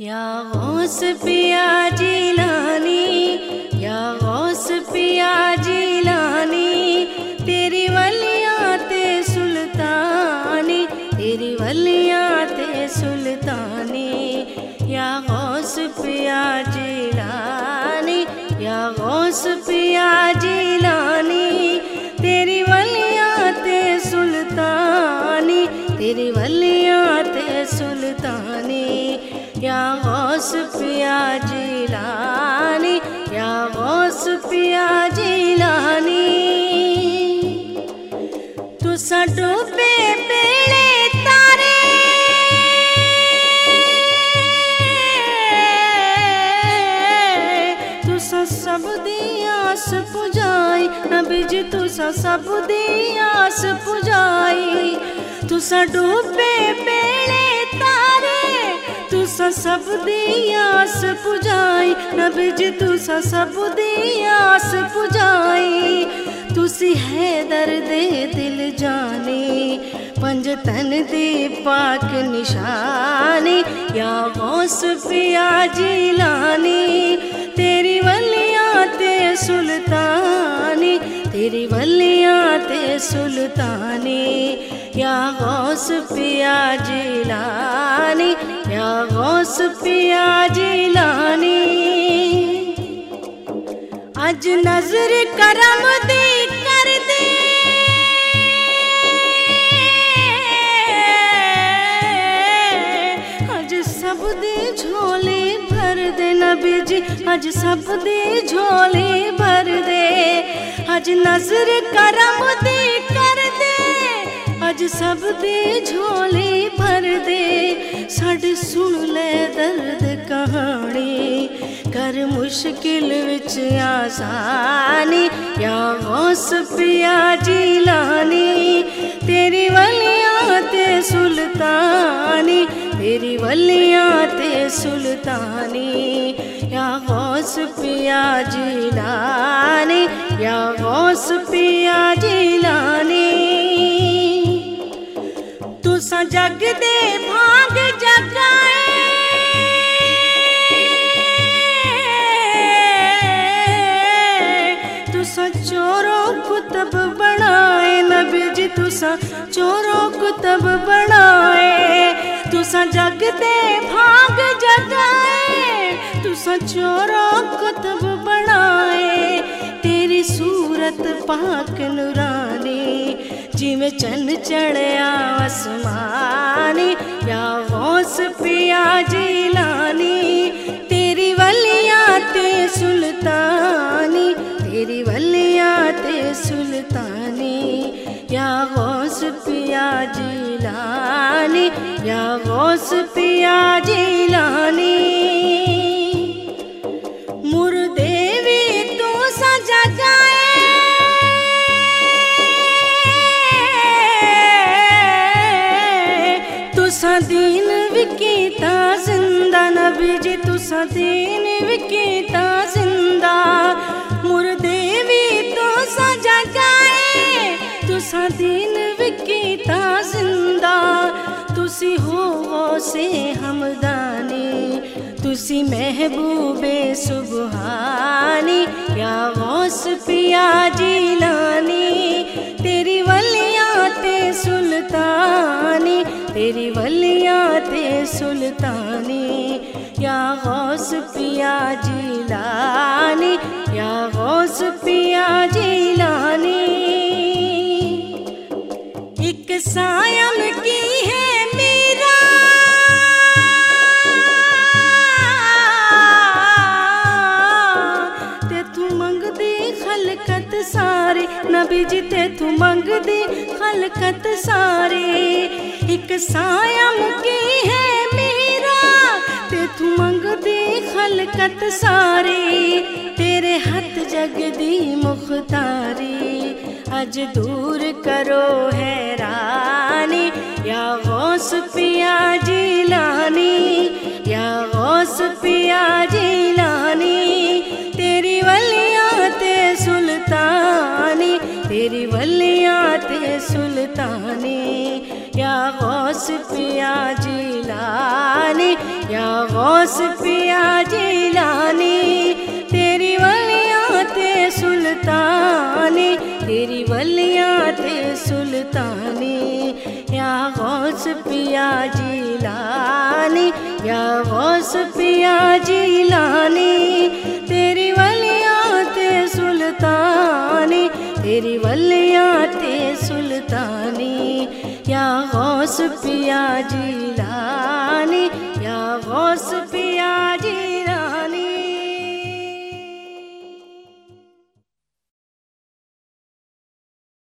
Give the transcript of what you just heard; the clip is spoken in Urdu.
یا غوث پیا جیلانی، یا غوث پیا جیلانی، تیری ولیاں تے سلطانی، تیری ولیاں تے سلطانی، یا غوث پیا جیلانی، یا غوث پیا جیلانی، تیری ولیاں تے سلطانی، تیری ولیاں یا غوث پیا جیلانی، یا غوث پیا جیلانی۔ تو سڈو پے بیڑے سب دی آس پجائی نبی جی تسا سب دی آس پجائی۔ تسا ڈوبے بیڑے تارے تسا سب دی آس پجائی نبی جی تسا سب دی آس پجائی تسی ہے درد دل جانی پنج تن دی پاک نشانی یا غوث پیا جیلانی تیری ولیاں تے سلطانی تیری ولیاں تے سلطانی یا غوث پیا جیلانی یا غوث پیا جیلانی اج نظر کرم دی کر دے۔ اج سب دی جھولی بھر دے نبی جی اج سب دی جھولی بھر دے۔ اج نظر کرم دی کر دے اج سب دی جھولی بھر دے ساڈے سن لے درد کہانی کر مشکل وچ آسانی، یا غوث پیا جیلانی تیری ولیاں تے سلطانی، تیری ولیاں تے سلطانی۔ یا غوث پیا جیلانی یا غوث پیا جیلانی تسا جگ دے بھانگ جگائے تسا چوروں کتب بنائے نبی جی تسا چوروں کتب بنائے تسا جگ دے بھانگ جگائے تسا چوروں کتب بنائے تیری صورت پاک نورانی جی میں چند چڑھیا، آسمانی، یا غوث پیا جیلانی، تیری ولیاں تے سلطانی، تیری ولیاں تے سلطانی، یا غوث پیا جیلانی، یا غوث پیا جیلانی۔ دین وکیتا، زندہ نبی جی تسا دین وکیتا، زندہ مردے بھی تو سجا گائے تسا دین وکیتا، زندہ تسی ہو سے ہمدانی تسی محبوب سبحانی، یا غوث پیا جیلانی۔ پیا جیلانی یا غوث پیا جیلانی ایک سائم کی ہے میرا تے تو منگ دی خلقت ساری نبی جی تے تو منگ دی خلقت ساری ایک سائم کی ہے میرا تے تو منگ خلقت ساری تیرے ہاتھ جگ دی مختاری اج دور کرو حیرانی یا غوث پیا جیلانی یا غوث پیا جیلانی تیری ولیاں تے سلطانی تیری ولیاں تے سلطانی یا غوث پیا جیلانی یا غوث پیا جیلانی تیری ولیاں تے سلطانی، تیری ولیاں تے سلطانی، یا غوث پیا جیلانی یا غوث پیا جیلانی تیری ولیاں تے سلطانی، تیری ولیاں تے سلطانی۔ یا غوث پیا جیلانی یا غوث پیا